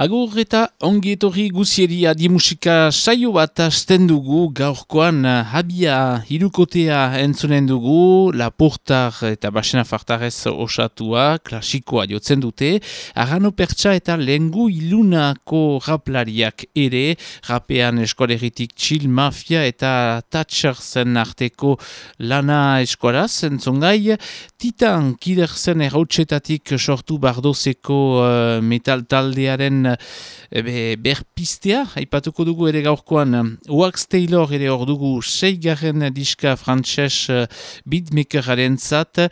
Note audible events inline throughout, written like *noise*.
Agur eta ongi etorri guzieri adi musika saio bat asten dugu gaurkoan. Eh, habia hirukotea entzunen dugu Laportar eta Basena Fartarez osatua klasikoa jotzen dute. Arano Pertsa eta Lengu Ilunako raplariak ere rapean eskoleritik Chill Mafia eta Thatchersen arteko lana eskolaz entzongai Titan kiderzen errautsetatik sortu bardozeko uh, metal taldearen Ebe, berpistea, haipatuko dugu ere gaurkoan, Wax Taylor ere hor dugu seigarren diska frantxez uh, beatmakeraren zat,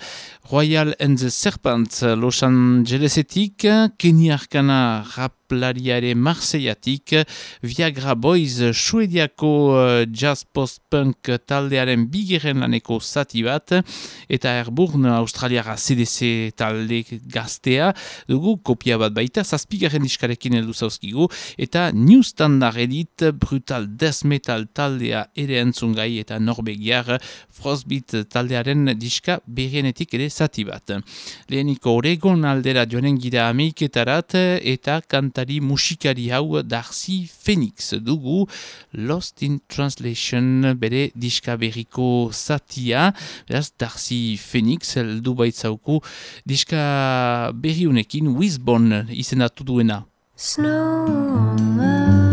Royal and the Serpent Los Angelesetik, Kenny Arkana raplaria ere Marseillatik, Viagra Boys suediako uh, jazz post-punk taldearen bigeren laneko zati bat, eta Airburn australiara CDC talde gaztea, dugu kopia bat baita, zazpigaren diskarekin heldu zauzkigu, eta New Standard Edit brutal death metal taldea ere entzungai eta norbegiar Frostbeat taldearen diska berrienetik ere zati bat. Leheniko Oregon aldera joanen gira ameiketarat eta kantari musikari hau Darcy Phoenix dugu Lost in Translation bere diska berriko zatia. Beraz, Darcy Phoenix heldu baitzauku diska berriunekin Wizbon izendatu duena. Snow on the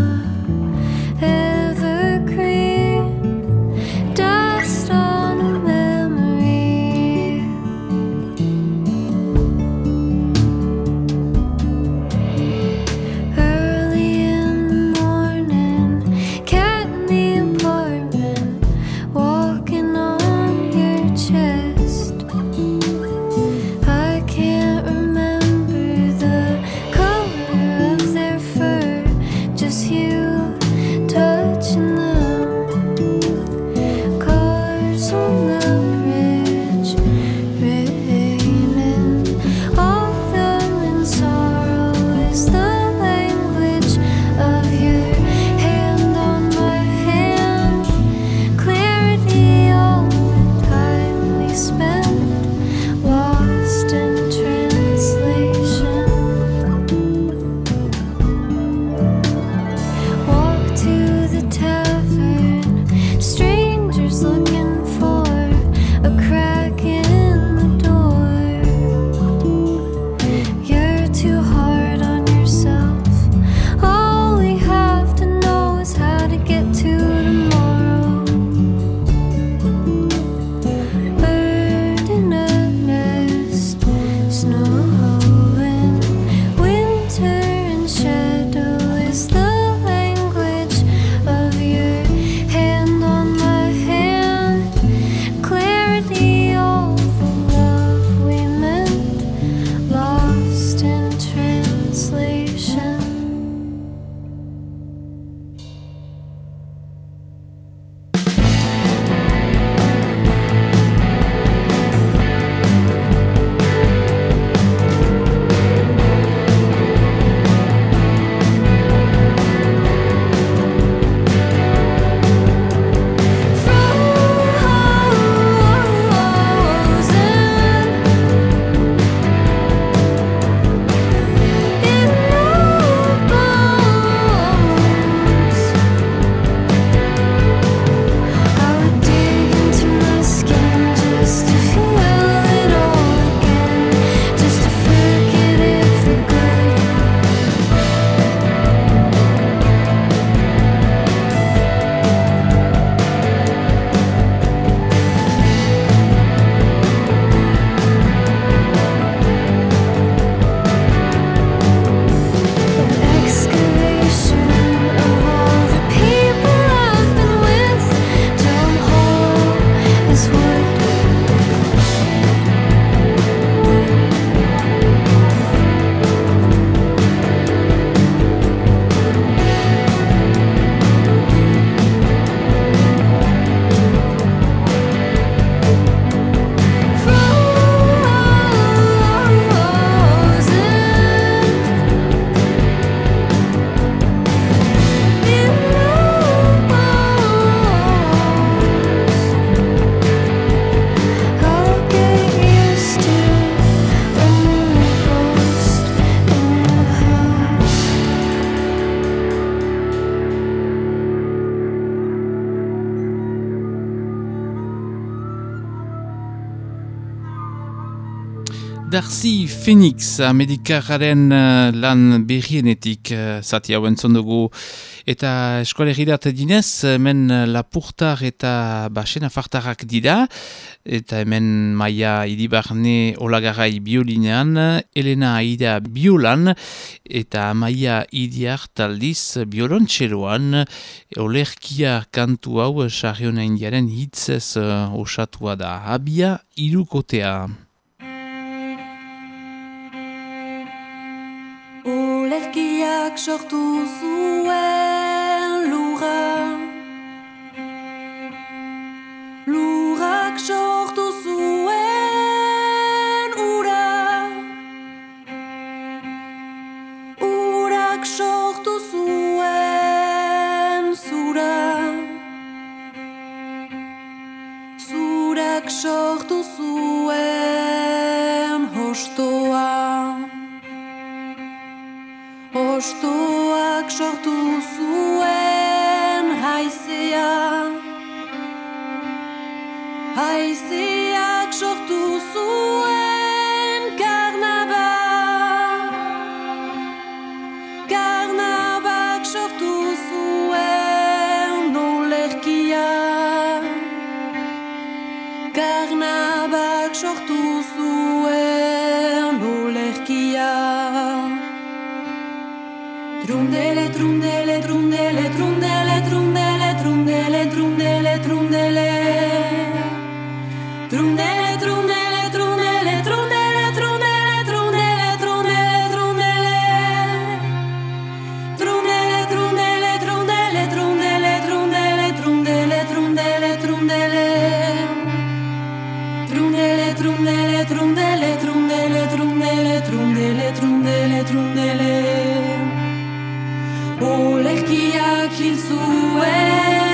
Darcy Phoenix, Amerikararen uh, lan berrienetik uh, zati hau entzun dugu. Eta eskolegirat dinez, hemen lapurtar eta basena fartarrak dira. Eta hemen maia idibarne olagarai biolinean, Elena Aida biolan, eta maia idiar taldiz biolontxeroan, olerkia kantu hau sarriona indiaren hitzez uh, osatua da. Abia irukotea. Olerkiak sortu zuen lura Lurak sortu zuen ura. Urak sortu zuen zura. Zurak sortu zuen hostoa Ostoak sortu zuen haizea Haizeak sortu zuen Trundele, trundele, trundele, trundele, trundele, trundele, trundele, trundele. Trundele, trundele, trundele, trundele, trundele, trundele, trundele, trundele. Trundele, trundele, trundele, trundele, trundele, trundele, trundele, trundele. Trundele, trundele, trundele, trundele, trundele, trundele, trundele, trundele. Olerkiak hil zuen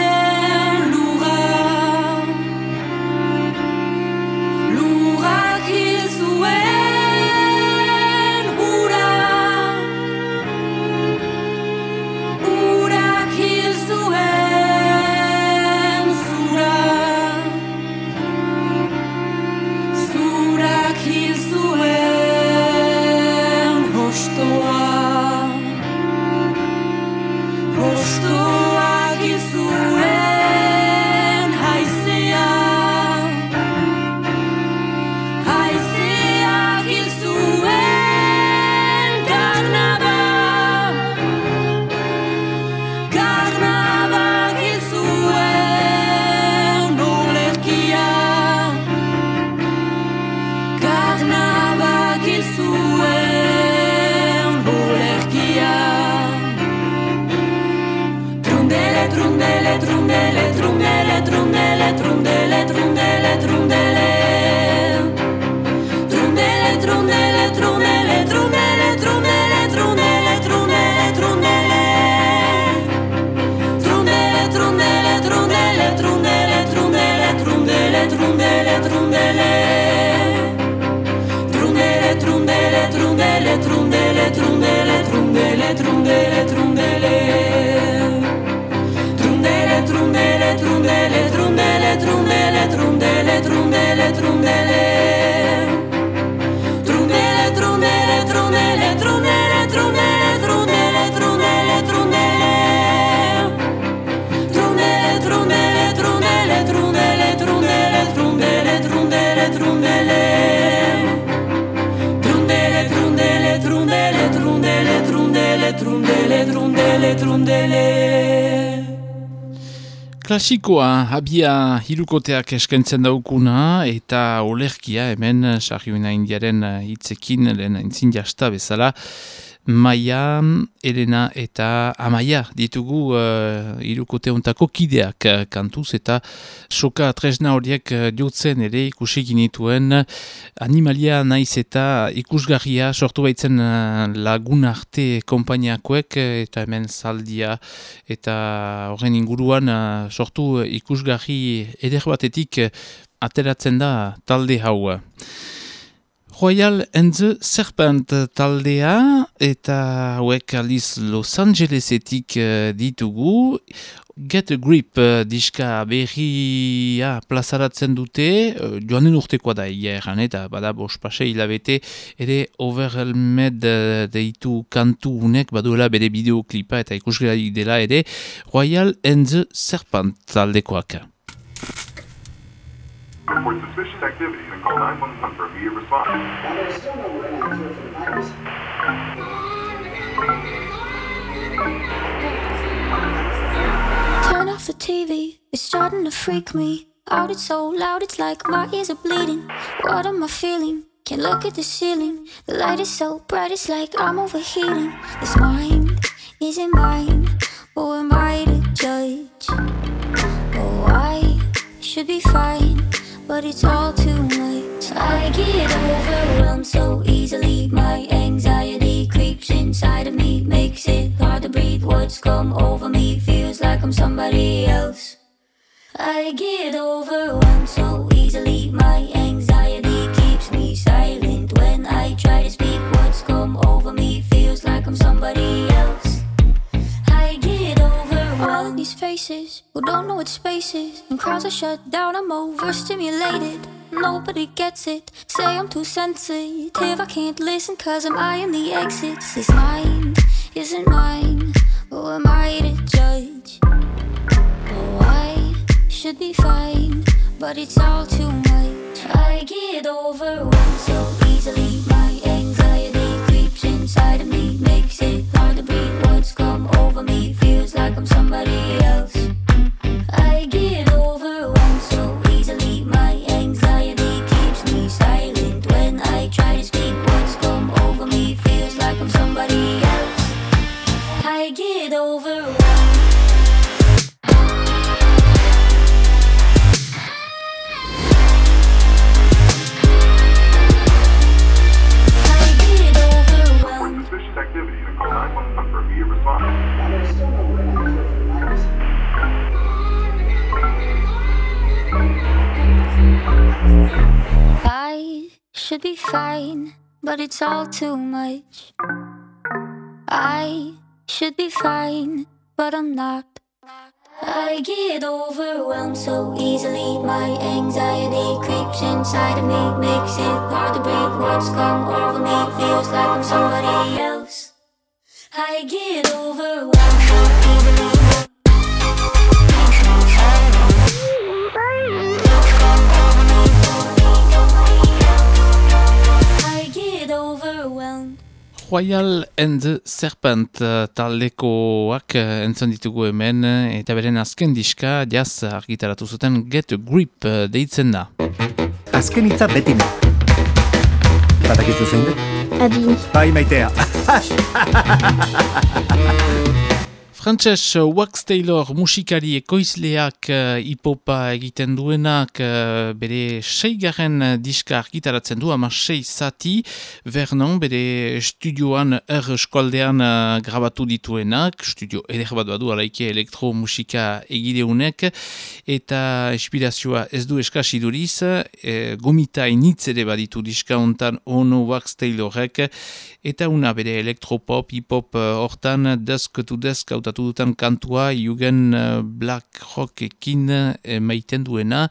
метру Klasikoa, abia hirukoteak eskentzen daukuna eta olerkia hemen sarriuna indiaren hitzekin lehen entzin jasta bezala Maia, Elena eta Amaia ditugu uh, hirukote ontako kideak uh, kantuz eta soka tresna horiek uh, jotzen ere ikusi ginituen animalia naiz eta ikusgarria sortu baitzen uh, lagun arte konpainiakoek uh, eta hemen zaldia eta horren inguruan uh, sortu ikusgarri eder batetik uh, ateratzen da talde hau. Royal and the Serpent taldea eta hauek aliz Los Angelesetik uh, ditugu Get a Grip uh, diska berria plazaratzen dute, uh, joan den urtekoa da ia erran, eta bada bospase hilabete, ere overhelmed deitu kantu unek, baduela bere bideoklipa eta ikusgera dela ere, Royal and the Serpent taldekoak. Report suspicious activity and call 911 for immediate response. Turn off the TV, it's starting to freak me out. It's so loud, it's like my ears are bleeding. What am I feeling? Can't look at the ceiling. The light is so bright, it's like I'm overheating. This mind isn't mine. Who am I to judge? Oh, I should be fine, but it's all too much. I get overwhelmed so easily. My anxiety creeps inside of me, makes it hard to breathe. What's come over me feels like I'm somebody else. I get overwhelmed so easily. My anxiety keeps me silent when I try to speak. What's come over me feels like I'm somebody else. These faces who don't know what space is. And crowds are shut down, I'm overstimulated. Nobody gets it. Say I'm too sensitive. I can't listen cause I'm eyeing the exits. This mind isn't mine. Who am I to judge? Oh, I should be fine, but it's all too much. I get overwhelmed so easily. My anxiety inside of me, makes it hard to breathe. Come over me feels like I'm somebody else. I get so easily. My anxiety keeps me silent when I try to speak. Come over me feels like I'm somebody else. I get. Should be fine, but it's all too much. I should be fine, but I'm not. I get overwhelmed so easily. My anxiety creeps inside of me, makes it hard to breathe. What's come over me feels like I'm somebody else. I get overwhelmed Royal and the Serpent uh, taldekoak uh, entzun ditugu hemen uh, eta beren azken diska jaz argitaratu zuten Get a Grip deitzen da. Azken hitza beti ne. Badakizu zein den? Adi, Bai maitea. *laughs* Frantses uh, Wax Taylor musikari ekoizleak uh, hipopa egiten duenak uh, bere seigarren diska argitaratzen du, ama sei zati, Vernon bere studioan er eskualdean uh, grabatu dituenak, studio eder bat badu alaike elektromusika egideunek, eta inspirazioa ez du eskasi duriz, eh, gomita initz ere baditu diska hontan ono Wax Taylorek, eta una bere elektropop, hip-hop hortan desk to desk hautatu dutan kantua Jugen uh, Black Rockekin uh, maiten duena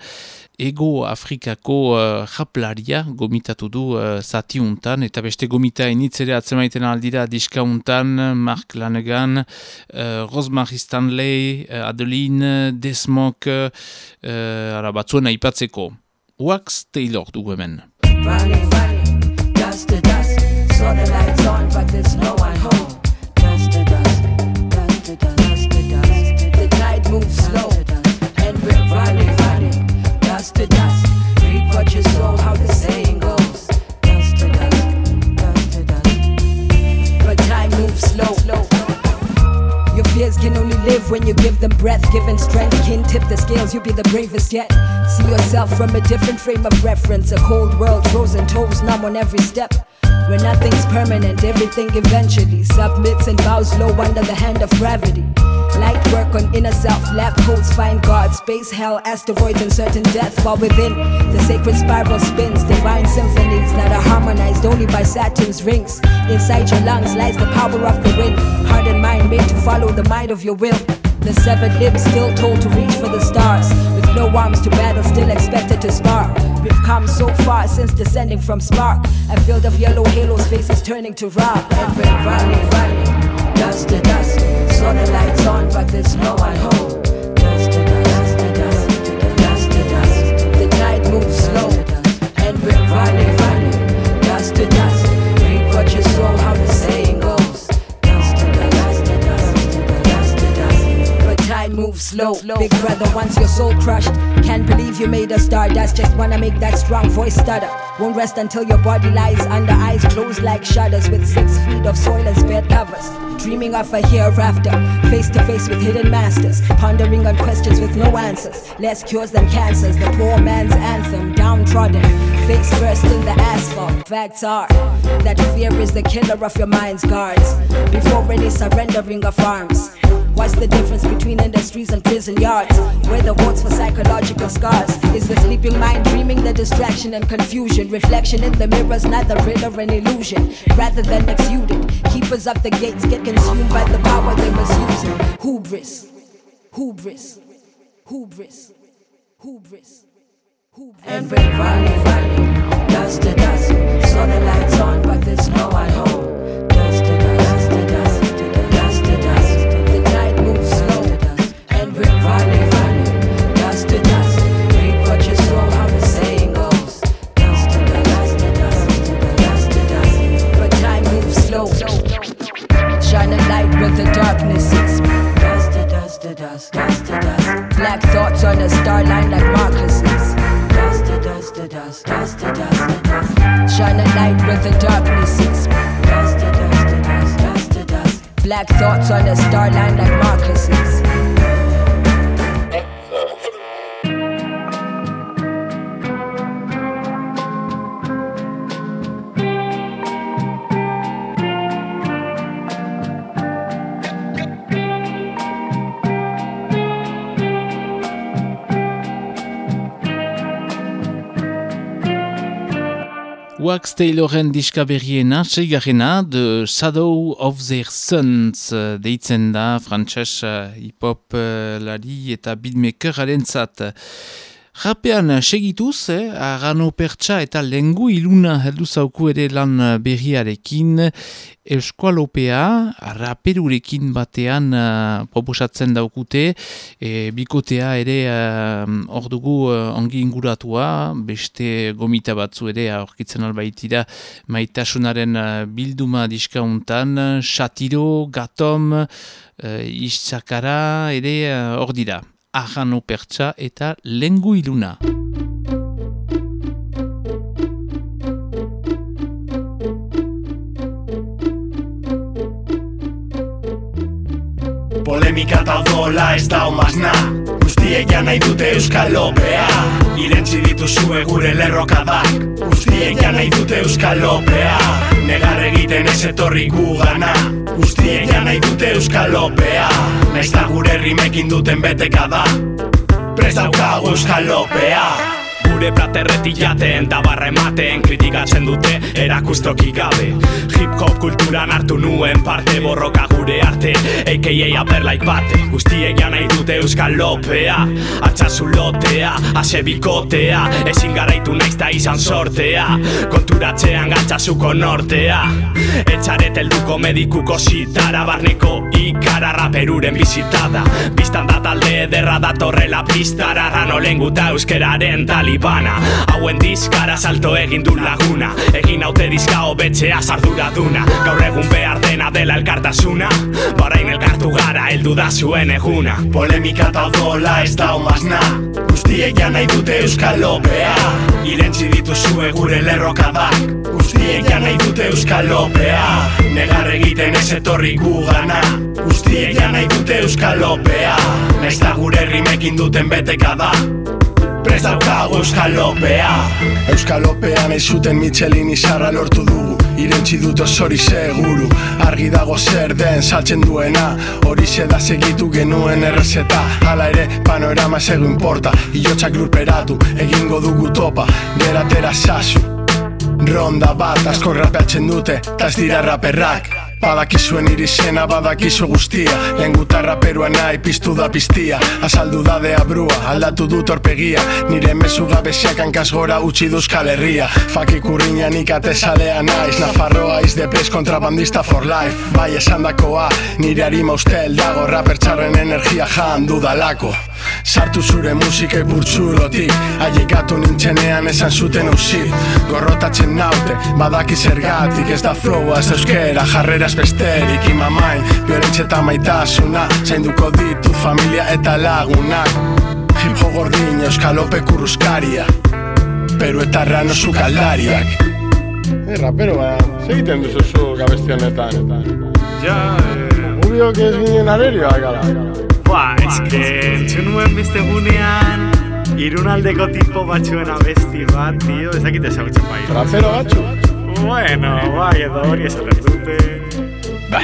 Ego Afrikako uh, japlaria gomitatu du uh, zati untan, eta beste gomita initzere atzemaiten aldira diska untan, Mark Lanegan, uh, Rosemary Stanley, uh, Adeline, Desmok, uh, ara batzuen aipatzeko. Wax Taylor dugu hemen. Running, running, dust to dust. Saw the lights on, but there's no one when you give them breath. Given strength can tip the scales, you'll be the bravest yet. See yourself from a different frame of reference. A cold world, frozen toes numb on every step. Where nothing's permanent, everything eventually submits and bows low under the hand of gravity. Light work on inner self, lab codes find God, space, hell, asteroids, and certain death. While within, the sacred spiral spins, divine symphonies that are harmonized only by Saturn's rings. Inside your lungs lies the power of the wind, heart and mind made to follow the might of your will. The severed limbs still told to reach for the stars. With no arms to battle, still expected to spark. We've come so far since descending from spark. A field of yellow halos, faces turning to rock. And we're running, running, dust to dust. Saw the lights on, but there's no one home. Dust to dust, dust to dust, dust to dust. The tide moves slow, and we're running, But moves slow. Big brother, once your soul crushed. Can't believe you made a star. That's just wanna make that strong voice stutter. Won't rest until your body lies under eyes closed like shutters with six feet of soil and spare covers. Dreaming of a hereafter, face to face with hidden masters, pondering on questions with no answers. Less cures than cancers, the poor man's anthem, downtrodden, face first in the asphalt. Facts are that fear is the killer of your mind's guards. Before any surrendering of arms. What's the difference between industries and prison yards? Where the wards for psychological scars? Is the sleeping mind dreaming the distraction and confusion? Reflection in the mirrors, neither nor an illusion. Rather than exuded, keepers of the gates get consumed by the power they misuse. Hubris, hubris, hubris, hubris. hubris. We're running, running, dust to dust. Saw the lights on, but there's no one home. Wax Tayloren diska berriena, seigarrena, The Shadow of Their Sons, eh, deitzen da, frantxez eh, hip-hop eh, lari eta beatmaker alentzat. Rapean segituz, eh, arano pertsa eta lengu iluna heldu zauku ere lan berriarekin, eskualopea, raperurekin batean uh, proposatzen daukute, e, bikotea ere hor uh, dugu uh, ongi inguratua, beste gomita batzu ere aurkitzen albaitira maitasunaren bilduma diskauntan, Shatiro, Gatom, uh, ere hor dira. Arrano pertsa eta lengu iluna. Polemika eta odola ez da omazna Guztiek ja nahi dute euskal lopea. Irentzi dituzue gure lerrokadak. Guztiek ja nahi dute euskal lopea Negar egiten ez etorri gu gana Guztiek ja nahi dute euskal lopea. Naiz gure rimekin duten beteka da. Prez daukagu euskal lopea Gure platerretik jaten da barra ematen Kritikatzen dute erakustoki gabe. Hip-hop kulturan hartu nuen parte Borroka gure arte, a.k.a. aperlaik bate Guztiek ja nahi dute euskal lopea. Atxazu lotea, ase bikotea Ezin garaitu naiz da izan sortea. Konturatzean gatxazuko nortea Etxaret helduko medikuko zitara Barneko ikara raperuren bizitada Bistan da talde ederra datorrela pistara Rano lenguta euskeraren talibana Hauen diskara salto egin du laguna. Egin haute diska hobetzea zardura duna. Gaur egun behar dena dela elkartasuna. Barain elkartu gara heldu da zuen eguna. Polemika eta odola ez da omazna Guztiek ja nahi dute euskal lopea. Irentzi dituzue gure lerrokadak. Guztiek ja nahi dute euskal lopea. Negar egiten ez etorri gu gana. Guztiek ja nahi dute euskal lopea. Naiz gure rimekin duten beteka da Prez daukagu euskal lopea Euskal lopea nahi zuten Michelin izarra lortu dugu. Irentzi dut osori seguru. Argi dago zer den saltzen duena. Hori da segitu genuen errezeta. Hala ere panorama zego importa Iotxak lurperatu egingo dugu topa. Geratera sasu Ronda bat asko rapeatzen dute Ta ez dira raperrak Badakizuen irisena, badakizu guztia. Lehen gutarra perua nahi piztu da piztia. Azaldu da abrua, aldatu dut orpegia Nire mesu gabesiak hankaz gora utzi duzkal herria Fakik urriña nik atezalea naiz. Nafarroa iz de pez kontrabandista for life. Bai esan dakoa, nire harima ustel dago. Rapertxarren energia jan dudalako Sartu zure musika ipurtzulotik Aiekatu nintzenean esan zuten usit. Gorrotatzen naute, badaki zergatik. Ez da flowa, ez euskera, jarrera ez besterik Imamain, biorentxe eta maitasuna Zainduko ditu familia eta lagunak Hip ho gordin, euskalope kurruzkaria Peru eta rano zukaldariak Eh, rapero, ba, segiten duzu zu gabesti honetan? Ja, eh... Gubiok ez ginen arerioak gara Ba, eske, entzun nuen beste gunean Irunaldeko tipo batxuen abesti bat, tio, ezakite ezagutzen bai. Rapero batzu? Bueno, bai, edo hori esaten dute Ba,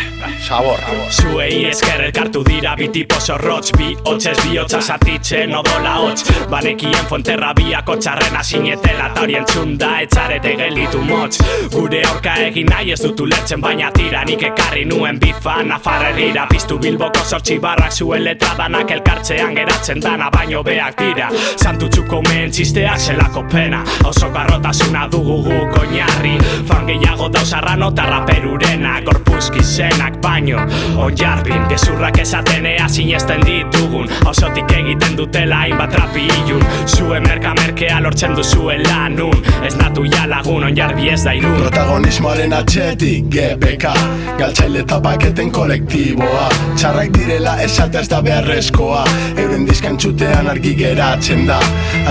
sabor. Zuei esker elkartu dira bi tipo zorrotz Bi hotxez bi hotxa satitzen odola hotx Banekien fonterra biako txarrena sinetela Ta hori entzunda etxarete gelitu motz. Gure aurka egin nahi ez dutu lertzen baina tira Nik ekarri nuen bifa nafarra herrira Piztu bilboko sortzi barrak zuen letra danak elkartzean geratzen dana Baino beak dira. Santutxuko mehen txisteak zelako pena Oso garrotasuna dugu guk oinarri. Fan gehiago dauzarra nota raperurena Gorpuzki zenak baino. Onjarbin, gezurrak esaten ea sinesten ditugun. Osotik egiten dutela hainbat rapi ilun. Zue merka merkea lortzen duzuen lanun. Ez natu ja lagun onjarbi ez da irun. Protagonismoaren atxetik GBK Galtzaile eta paketen kolektiboa. Txarrak direla esatez da beharrezkoa. Euren diskantzutean argi geratzen da.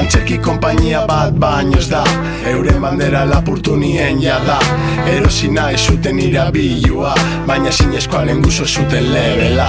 Antzerki konpainia bat baino da. Euren bandera lapurtu nien jada. Erosi nahi zuten irabilua Baina zinezkoa lehen guzo zuten lebela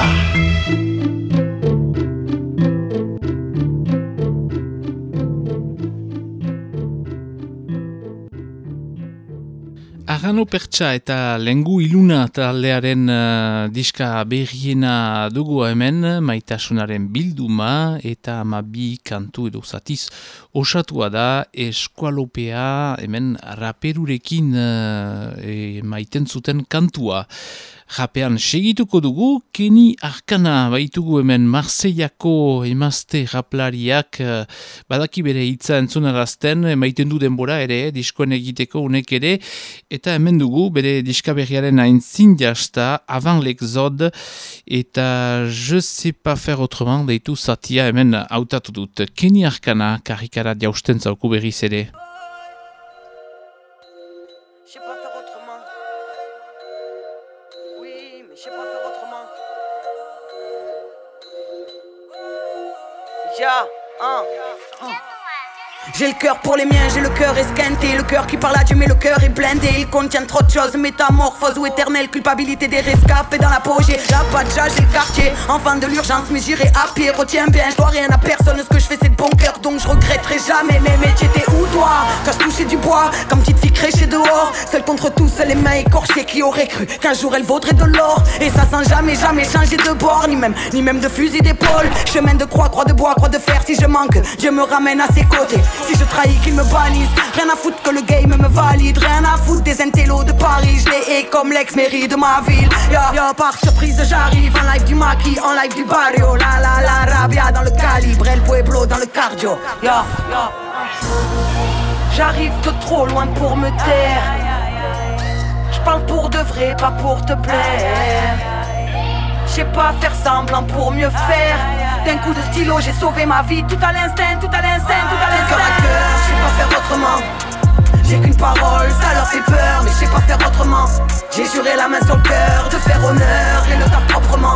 Argano pertsa eta lengu iluna taldearen uh, diska berriena dugu hemen, maitasunaren bilduma eta amabi kantu edo zatiz osatua da eskualopea hemen raperurekin uh, e, maiten zuten kantua. Japean segituko dugu, Keni Arkana baitugu hemen Marseillako emazte raplariak uh, badaki bere hitza entzunarazten, maiten du denbora ere, diskoen egiteko unek ere, eta hemen dugu bere diskaberriaren aintzin jasta, avant l'exode, eta je sais pas faire autrement, deitu zatia hemen hautatu dut. Keni Arkana karikara jausten zauku berriz ere. Ja, hein. J'ai le cœur pour les miens, j'ai le cœur esquinté, le cœur qui parle à Dieu mais le cœur est blindé, il contient trop de choses, métamorphose ou éternelle culpabilité des rescapés dans la peau, j'ai la pacha, j'ai le quartier, enfant de l'urgence mais j'irai à pied, retiens bien, je dois rien à personne, ce que je fais c'est de bon cœur donc je regretterai jamais, mais mais t'étais où toi, quand je touchais du bois, comme petite fille créchée dehors, seule contre tous, les mains écorchées qui auraient cru qu'un jour elle vaudrait de l'or, et ça sans jamais jamais changer de bord, ni même, ni même de fusil d'épaule, chemin de croix, croix de bois, croix de fer, si je manque, Dieu me ramène à ses côtés, si je trahis qu'ils me bannissent Rien à foutre que le game me valide. Rien à foutre des intellos de Paris. Je les hais comme l'ex-mairie de ma ville. Yo, yo, par surprise j'arrive. En live du maquis, en live du barrio. La la la rabia dans le calibre. El pueblo dans le cardio. Yo, yo. J'arrive de trop loin pour me taire. Je parle pour de vrai, pas pour te plaire. Je sais pas faire semblant pour mieux faire d'un coup de stylo, j'ai sauvé ma vie tout à l'instinct, tout à l'instinct, tout à l'instinct. Cœur à cœur, je sais pas faire autrement. J'ai qu'une parole, ça leur fait peur, mais je sais pas faire autrement. J'ai juré la main sur le cœur de faire honneur et le taf proprement.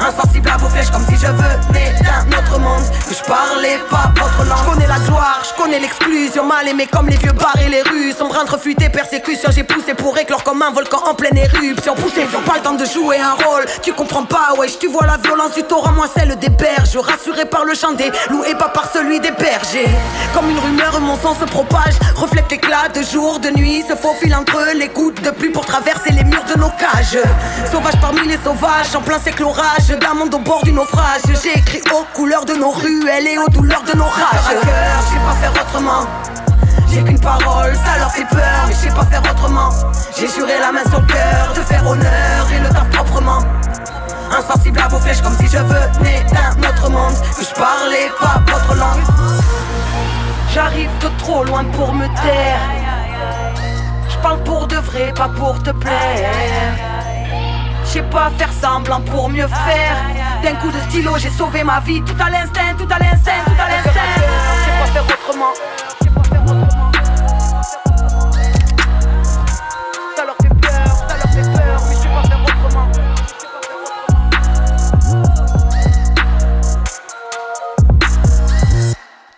Insensible à vos flèches comme si je venais d'un autre monde. Que je parlais pas votre langue. Je connais la gloire, je connais l'exclusion. Mal aimé comme les vieux bars et les rues. Sombre entre fuite persécution. J'ai poussé pour éclore comme un volcan en pleine éruption. Poussé, pas le temps de jouer un rôle. Tu comprends pas, wesh, tu vois la violence du torrent Moi celle des berges, rassuré par le chant des loups Et pas par celui des bergers. Comme une rumeur, mon sang se propage. Reflète l'éclat de jour, de nuit. Se faufile entre les gouttes de pluie Pour traverser les murs de nos cages. Sauvage parmi les sauvages, en plein siècle je demande au bord du naufrage. J'écris aux couleurs de nos ruelles et aux douleurs de nos rages. À cœur, je sais pas faire autrement. J'ai qu'une parole, ça leur fait peur, mais je sais pas faire autrement. J'ai juré la main sur le cœur de faire honneur et le taf proprement. Insensible à vos flèches comme si je venais d'un autre monde, que je parlais pas votre langue. J'arrive trop loin pour me taire. Je parle pour de vrai, pas pour te plaire. Sais pas faire semblant pour mieux faire. D'un coup de stylo, j'ai sauvé ma vie. Tout à l'instinct, tout à l'instinct, tout à l'instinct. Je sais pas faire autrement.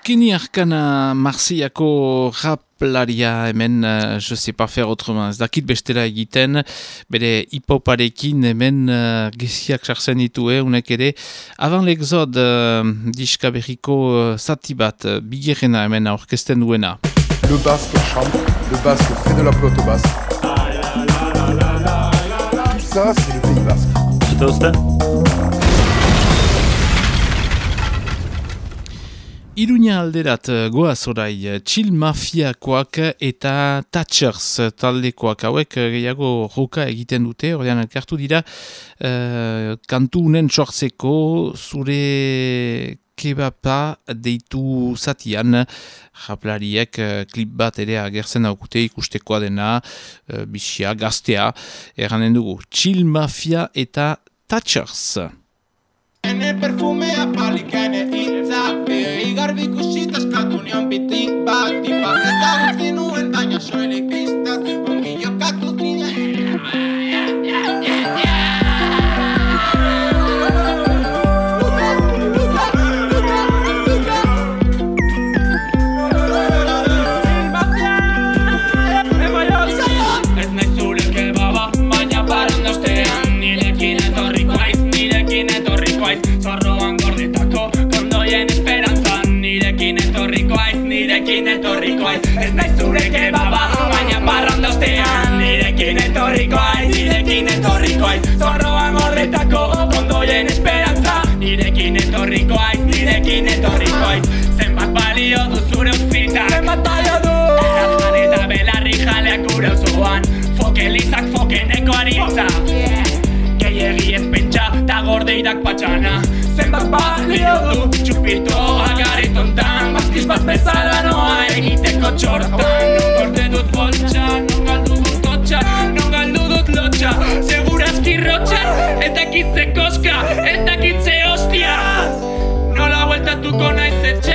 Kini Arkana Marseillako raplaria hemen, uh, je sais pas faire autrement, ez dakit bestela egiten, bere hipoparekin hemen uh, geziak sartzen ditu, unek ere, avant l'exode uh, diska berriko uh, zati bat, uh, hemen duena. Le basque chante, le basque fait de la pelote basque. Tout ça, c'est le pays basque. Zute Iruña alderat eh, goaz orai, eh, Chill Mafiakoak eta Thatchers taldekoak hauek eh, gehiago roka egiten dute, ordean elkartu dira, uh, kantu unen sortzeko zure kebapa deitu zatian, japlariek klip bat ere agertzen daukute ikustekoa dena, uh, bisia, gaztea, erranen dugu, Chill Mafia eta Thatchers. Ene perfume apalik ene vi cositas que ad un jam biti batti, pa' nirekin etorriko aiz Ez nahi zure kebaba, baina paran ostean. Nirekin etorriko aiz, nirekin etorriko aiz Zorroan gordetako kondoien esperantza. Nirekin etorriko aiz, nirekin etorriko aiz Zenbat balio du zure outfita Zenbat balio du! Erajan eta belarri jaleak gure osoan Fokelizak fokeneko aritza Gehiegi ez pentsa eta gordeirak patxana. Zenbat balio du! Txupito agaritontan Bazkiz bat bezala noa egiteko txortan Non gorde dut boltsa, non galdu dut totxa Non galdu dut lotxa, segurazki rotxa Ez dakitze koska, ez dakitze hostia Nola bueltatuko naiz etxera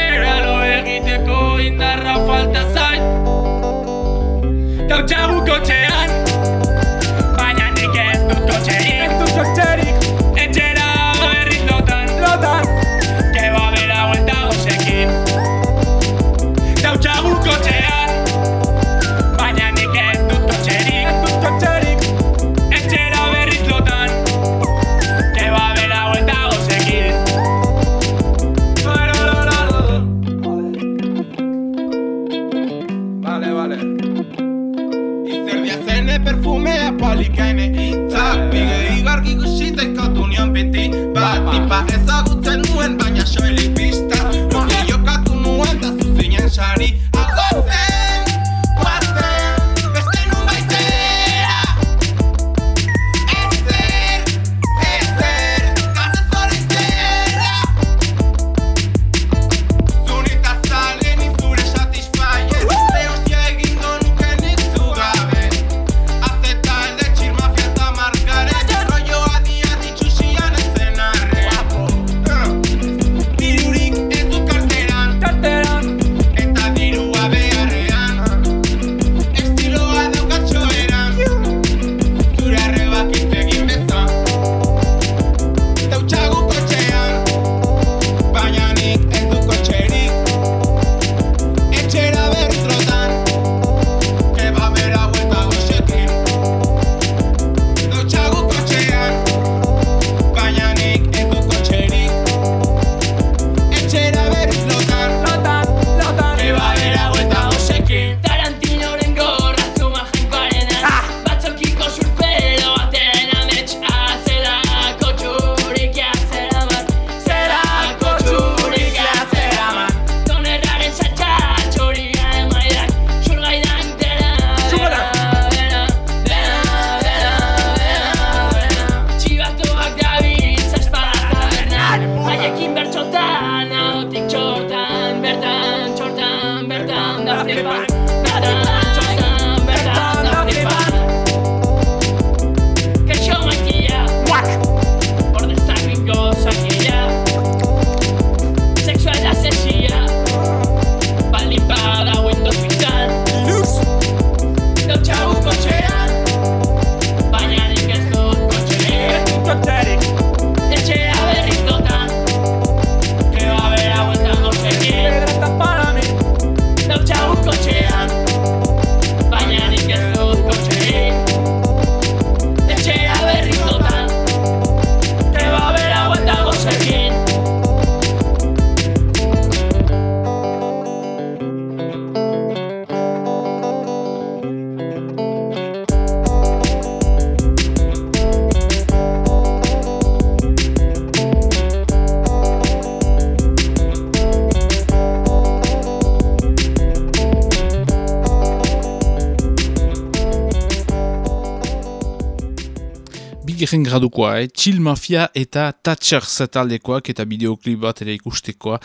bigeren gradukoa, eh? Chill Mafia eta Thatchers taldekoak eta bideoklip bat ere ikustekoa.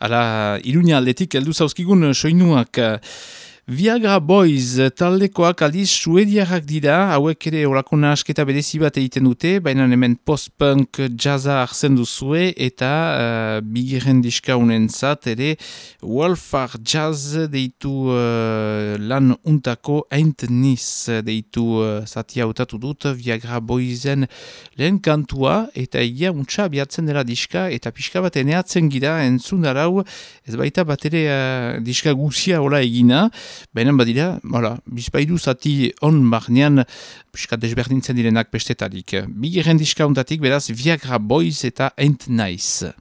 Hala, iruña aldetik heldu zauzkigun soinuak... Viagra Boys taldekoak aldiz suediarrak dira, hauek ere horako nahasketa berezi bat egiten dute, baina hemen post-punk jazza arzen duzue eta uh, bigiren diska zat ere Wolfar Jazz deitu uh, lan untako Ain't deitu uh, zatia utatu dut Viagra Boysen lehen kantua eta egia untsa biatzen dela diska eta pixka bat eneatzen gira entzun darau ez baita bat ere uh, diska guzia hola egina Baina badira, hola, bizpaidu zati on barnean, piskat desberdintzen direnak bestetarik. Bigiren diskauntatik, beraz, Viagra Boys eta Ain't Nice.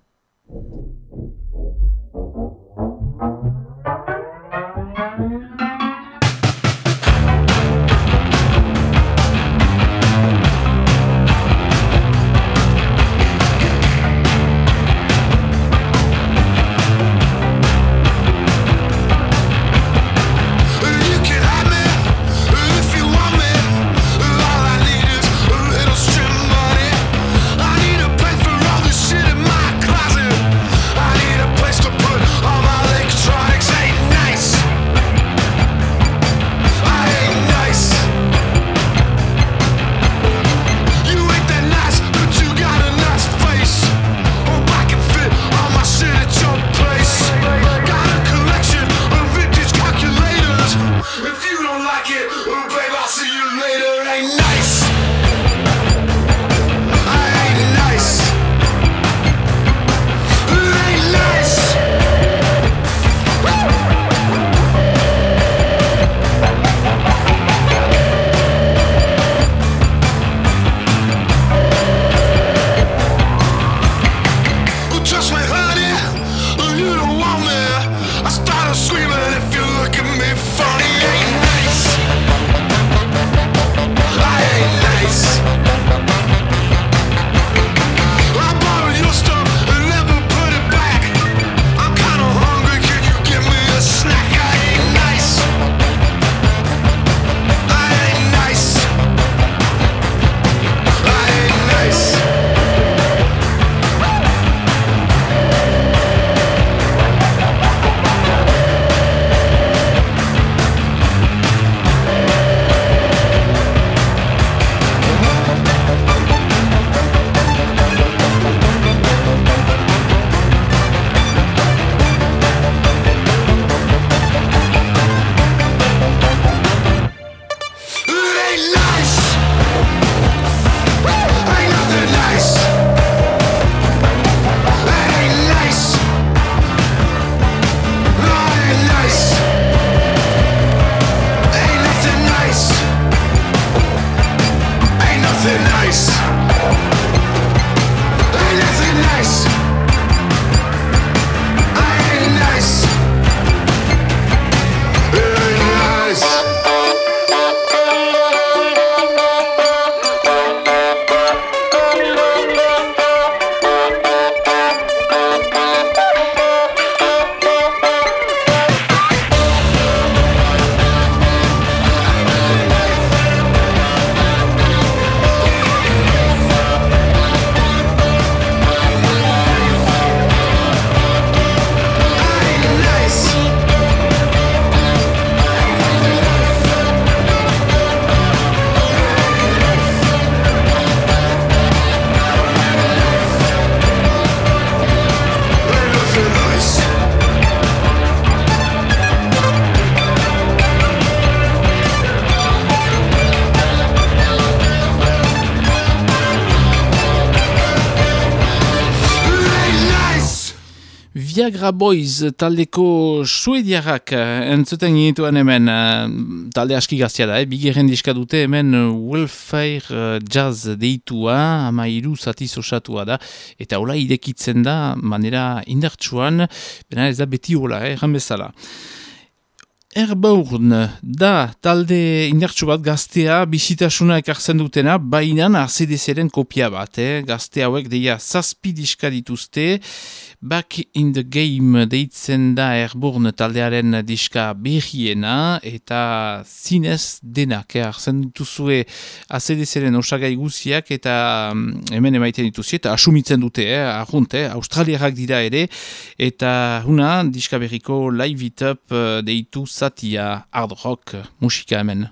Viagra Boys taldeko suediarrak eh, entzuten ginituen hemen uh, talde aski gaztia da, eh? bigirren diska dute hemen Welfare Jazz deitua, ama iru zatiz osatua da, eta hola idekitzen da, manera indartsuan, bena ez da beti hola, eh? bezala. Erbaurn da talde indartsu bat gaztea bisitasuna ekartzen dutena, baina ACDC-ren kopia bat, eh? gazte hauek deia zazpi diska dituzte, Back in the Game deitzen da Erborn taldearen diska berriena eta zinez denak, eh, arzen dituzue ACDC-ren osagai guziak eta mm, hemen emaiten dituzi eta asumitzen dute, eh, ahunt, eh, australiarak dira ere eta huna diska berriko live it up eh, deitu zatia hard rock musika hemen.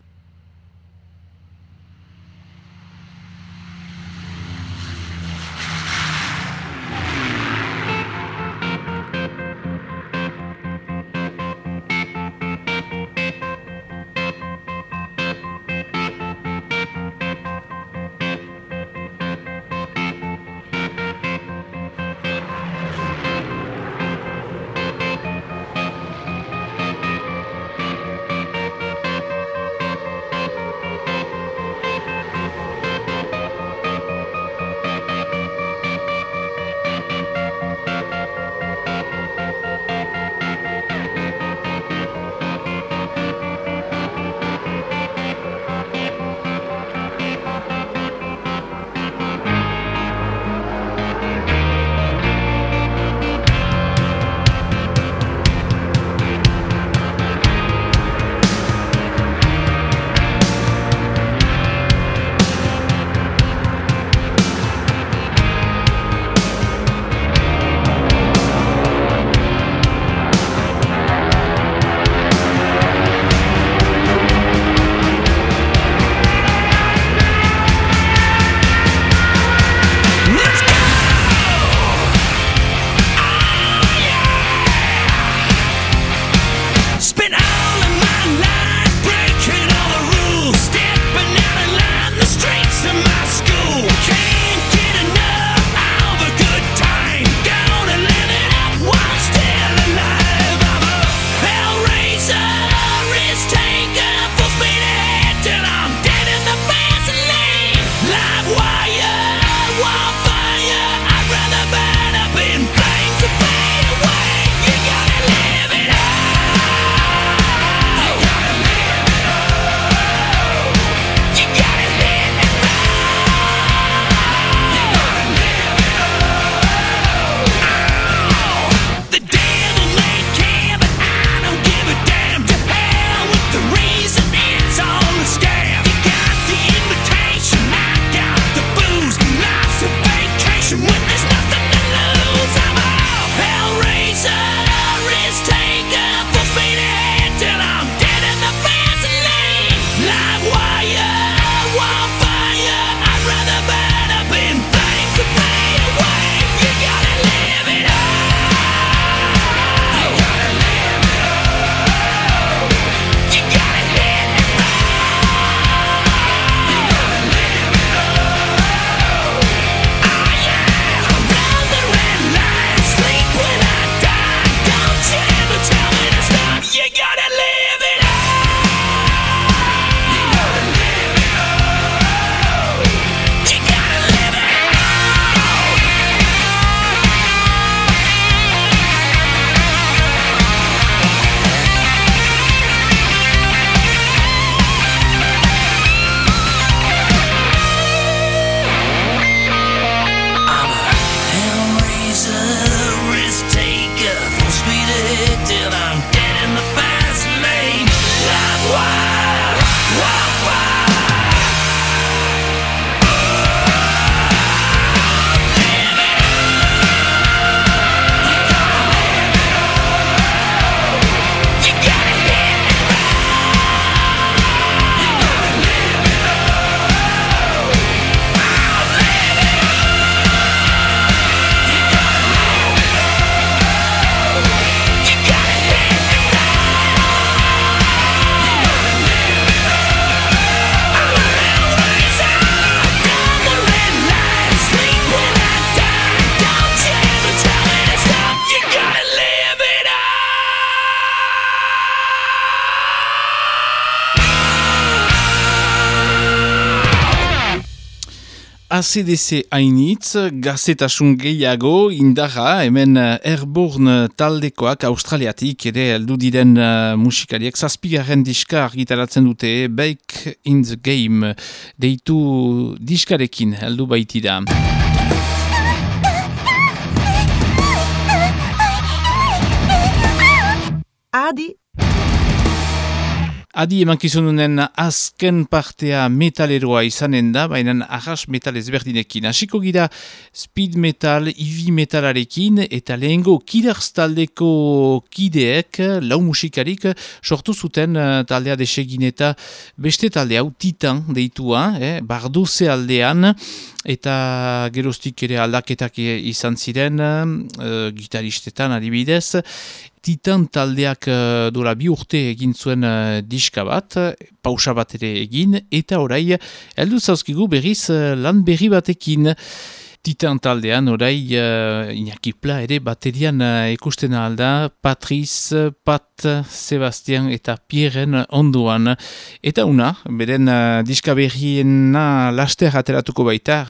CDC hainitz, gazetasun gehiago indarra, hemen eh, Airborne taldekoak australiatik ere heldu diren uh, musikariak zazpigarren diska argitaratzen dute Bake in the Game deitu diskarekin heldu baitira. Adi Adi emankizununen azken partea metaleroa izanen da, baina ahas metal ezberdinekin. Hasiko gira speed metal, ivi metalarekin, eta lehengo kidarztaldeko kideek, lau musikarik, sortu zuten uh, taldea desegin eta beste talde hau titan deitua, eh, bardoze aldean, eta geroztik ere aldaketak izan ziren, uh, gitaristetan adibidez, Titan taldeak uh, dola bi urte egin zuen uh, diska bat, pausa bat ere egin, eta orai, heldu zauzkigu berriz uh, lan berri batekin. Titan taldean orai uh, inakipla ere baterian uh, ikusten alda Patrice, Pat, Sebastian eta Pierren onduan. Eta una, beren uh, diska berriena laster ateratuko baita.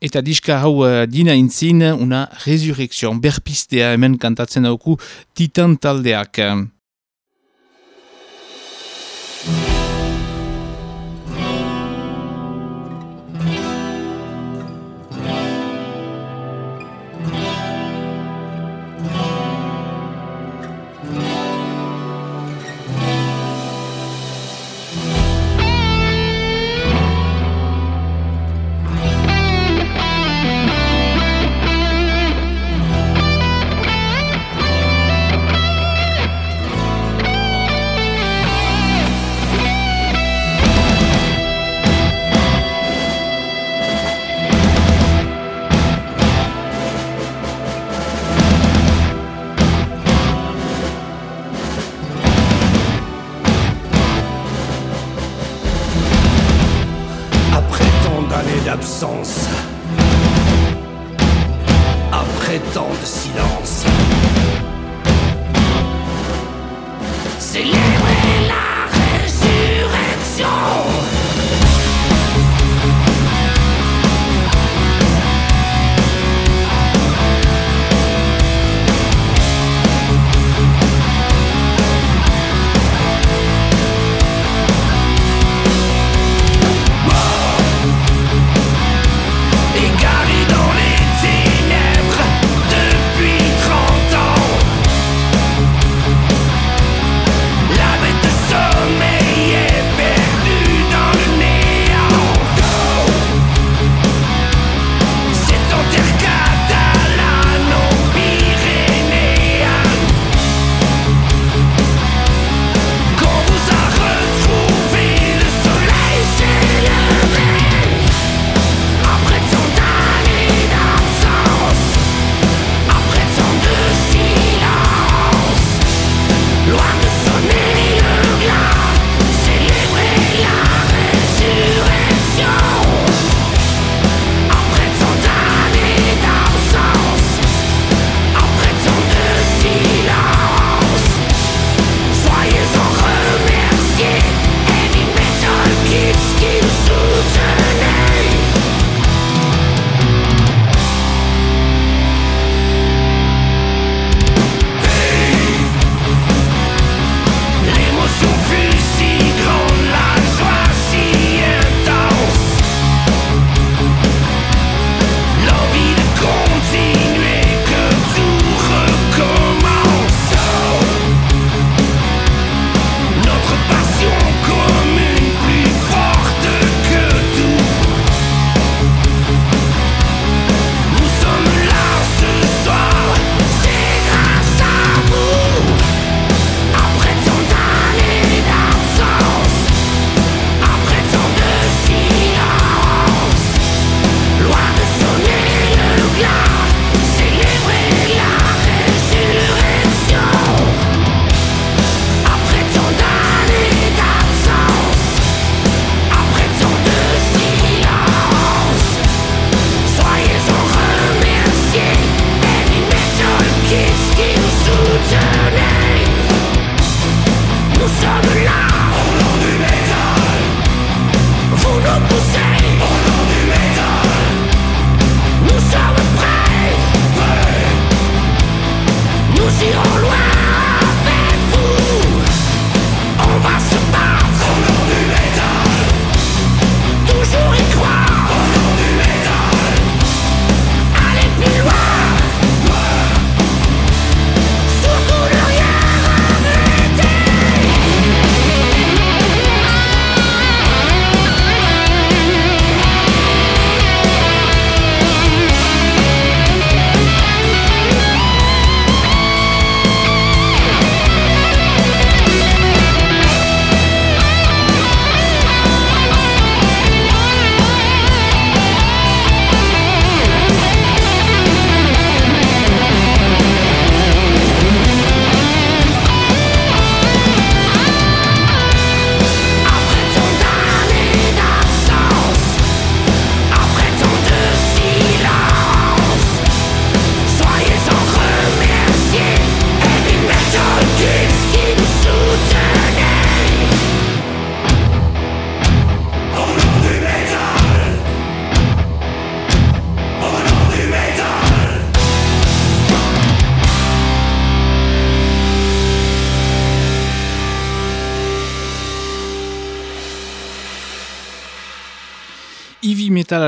Eta diska hau uh, dina intzin, una resurrekzion, berpistea hemen kantatzen dauku Titan taldeak.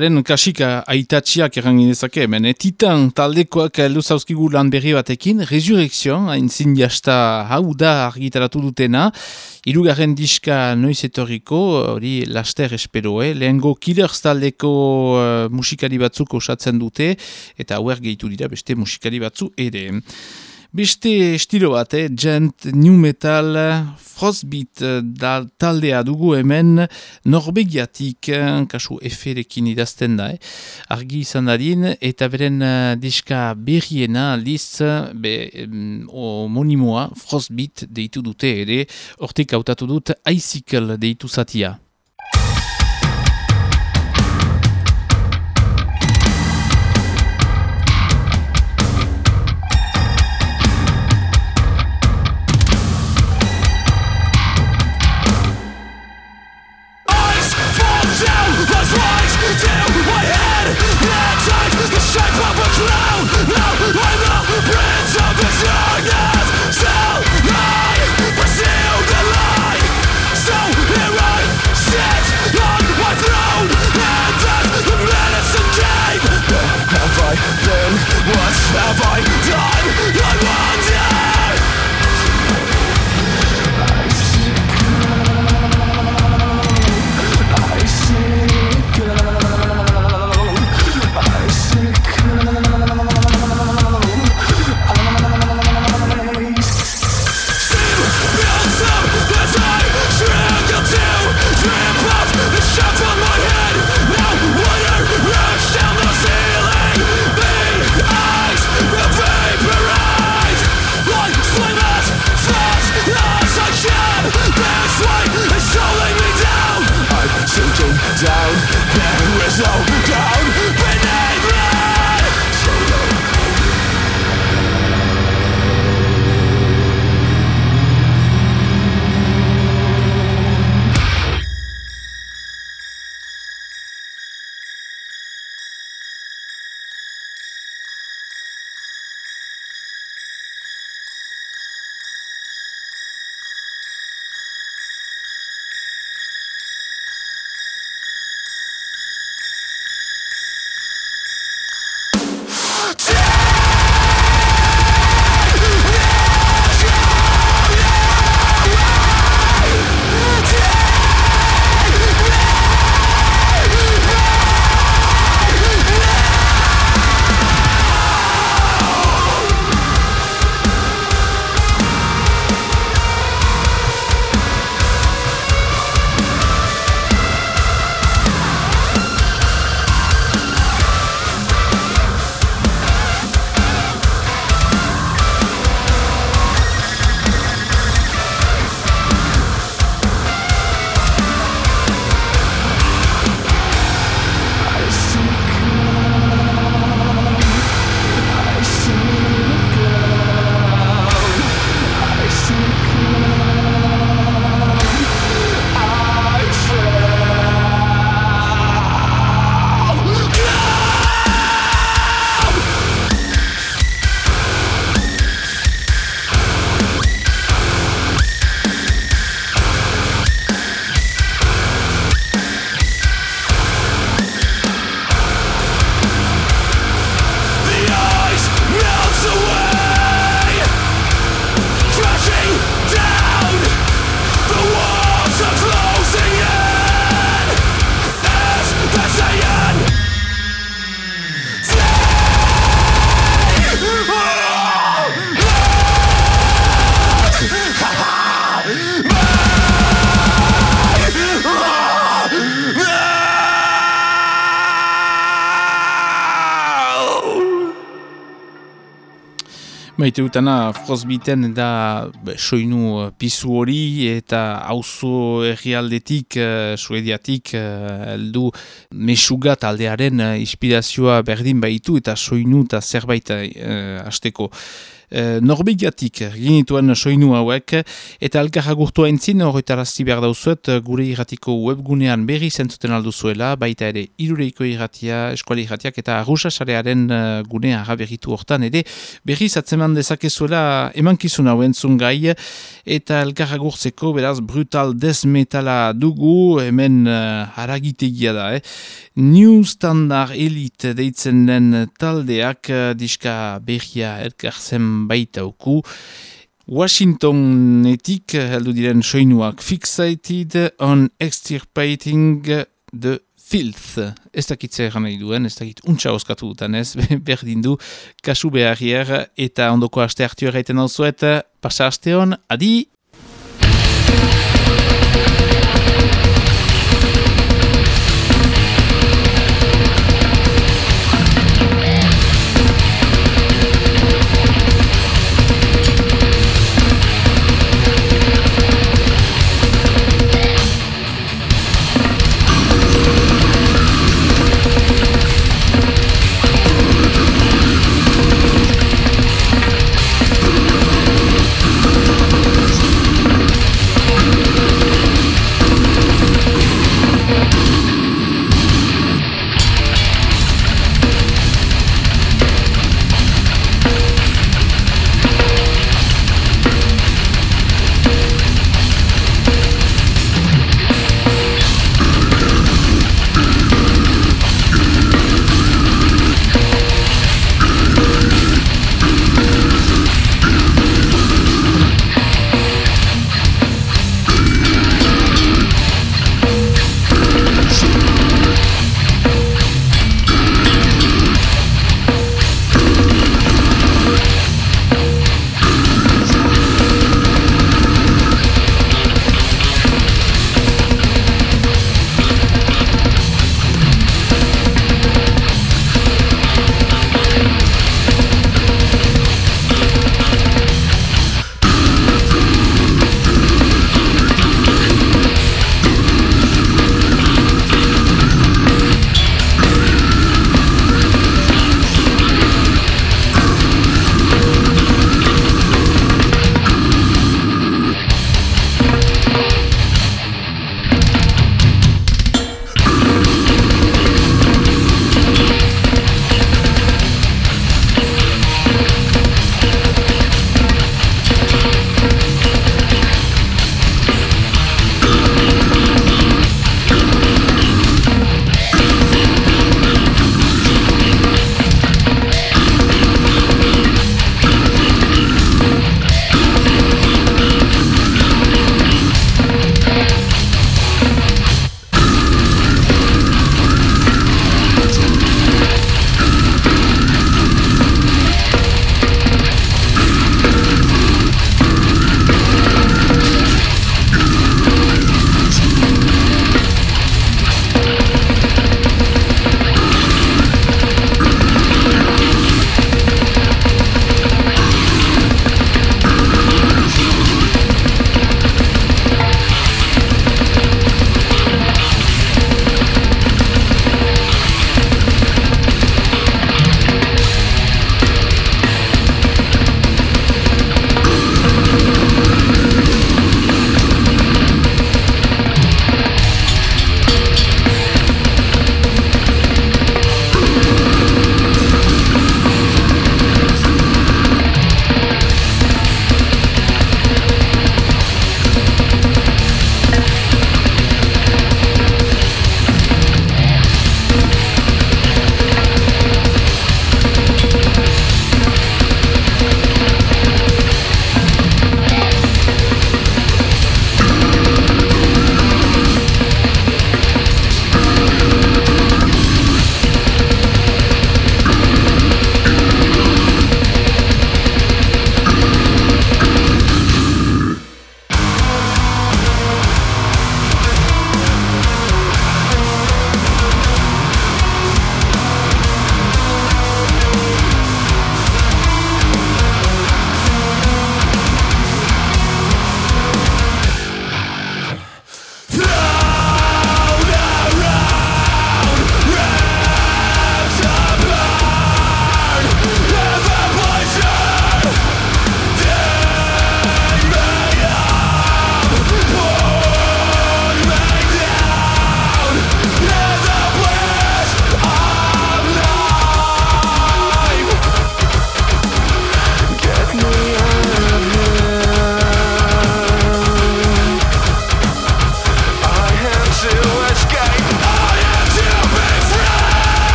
Metalaren kasika aitatxiak errangin dezake, hemen, e, titan taldekoak heldu zauzkigu lan berri batekin, Resurrection, hain zin jasta hau da argitaratu dutena, irugarren diska noiz etorriko, hori laster esperoe, eh? lehengo Killers taldeko uh, musikari batzuk osatzen dute, eta hauer gehitu dira beste musikari batzu ere. Beste estilo bat, eh? gent, new metal, frostbeat eh, da, taldea dugu hemen norbegiatik, eh, kasu eferekin idazten da, eh? argi izan dadin, eta beren uh, diska berriena liz, be, um, monimoa, frostbeat deitu dute ere, hortik hautatu dut, icicle deitu zatia. Maite utana frostbiten da be, soinu uh, pizu hori eta auzo errialdetik, uh, suediatik, uh, eldu mesuga taldearen uh, inspirazioa berdin baitu eta soinu eta zerbait uh, asteko. E, norbigatik ginituen soinu hauek, eta alkarra gurtu entzin horretarazti behar dauzuet gure irratiko webgunean berri zentzuten alduzuela, baita ere irureiko irratia, eskuali irratiak eta arruxasarearen uh, gunea berritu hortan, ere berri zatzeman dezakezuela emankizun hau entzun gai, eta alkarra gurtzeko beraz brutal desmetala dugu, hemen haragitegia da, eh? New Standard Elite deitzen den taldeak diska berria elkartzen baitauku. Washingtonetik heldu diren soinuak fixated on extirpating the filth. Ez dakitze egan nahi duen, ez dakit untsa oskatu dutan ez, *laughs* berdin du, kasu beharrier eta ondoko aste hartu erraiten hau zuet, pasa aste adi!